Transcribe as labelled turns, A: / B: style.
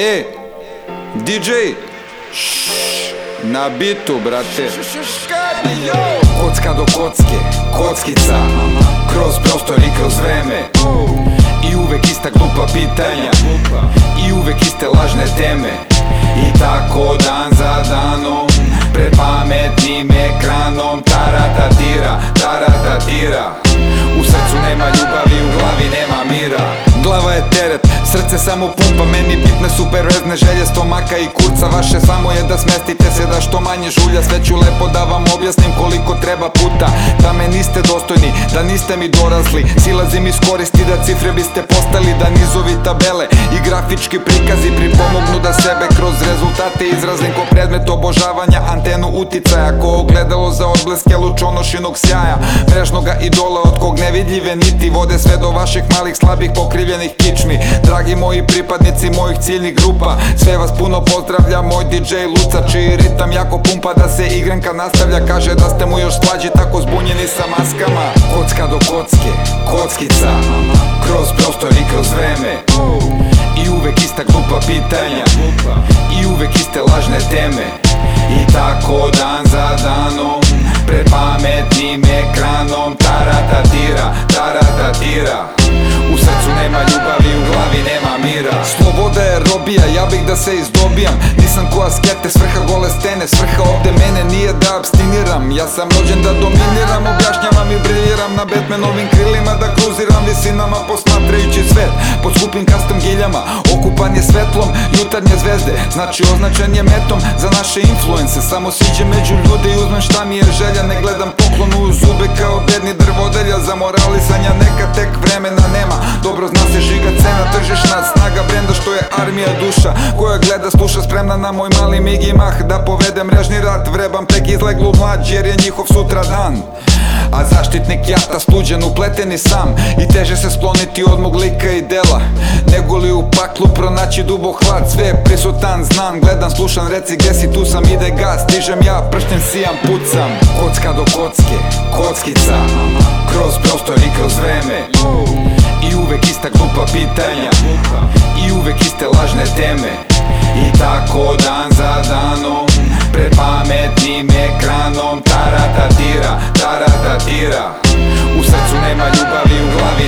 A: E, DJ, šš, na bitu, brate.
B: Kocka do kocke, kockica. Kroz prostor i kroz vreme. I uvek ista glupa pitanja. I uvek iste lažne teme. I tako dan za danom Pred pametnim ekranom Taratatira, taratatira U srcu nema ljubavi,
A: je teret, srce samo pumpa Meni bitne super vezne želje stomaka i kurca. Vaše samo je da smestite se da što manje žulja. Sve ću lepo da vam objasnim koliko treba puta. Da me niste dostojni, da niste mi dorasli. Silazim iz koristi da cifre biste postali Da nizovi tabele i grafički prikazi Pripomognu da sebe kroz rezultate izrazim Ko predmet obožavanja antenu uticaja Ko ogledalo za odbleske lučonošinog sjaja Mrežnoga idola od kog nevidljive niti Vode sve do vaših malih slabih pokrivljenih kičmi. Dragi moji pripadnici mojih ciljnih grupa Sve vas puno pozdravlja moj DJ Luca Čiji ritam jako pumpa da se igranka nastavlja Kaže da ste mu još slađi tako zbunjeni sa maskama.
B: Kocka do kocke, kockica Kroz prostor i kroz vreme. I uvek ista glupa pitanja iste lažne teme. I tako dan za danom Pred pametnim ekranom Taratatira, taratatira U srcu nema ljubavi, u glavi nema mira.
A: Sloboda je robija, ja bih da se izdobijam. Nisam ko askete, svrha gole stene Svrha ovde mene nije da abstiniram. Ja sam rođen da dominiram, objašnjavam i briljiram Na Batmanovim kruziram visinama Posmatrajući svet pod skupim custom giljama Okupan je svetlom jutarnje zvezde. Znači označen je metom za naše influence. Samo siđe među ljude i uzmem šta mi je želja. Ne gledam poklonu u zube kao bedni drvodelja. Za moralisanja neka tek vremena nema. Dobro zna se žiga cena, tržišna snaga brenda Što je armija duša koja gleda, sluša Spremna na moj mali mig i mah Da povede mrežni rat, vrebam tek izleglu mlađ Jer je njihov sutra dan a zaštitnik jata sluđen upleteni sam I teže se skloniti od mog lika i dela. Nego li u paklu pronaći dubok hlad Sve je prisutan, znam, gledam, slušam Reci gdje si, tu sam, ide gas Stižem ja, prštem, sijam, pucam.
B: Kocka do kocke, kockica Kroz prostor i kroz vreme. I uvek ista glupa pitanja I uvek iste lažne teme. I tako dan za danom Pred pametnim ekranom Taratatira, taratatira U srcu nema ljubavi, u glavi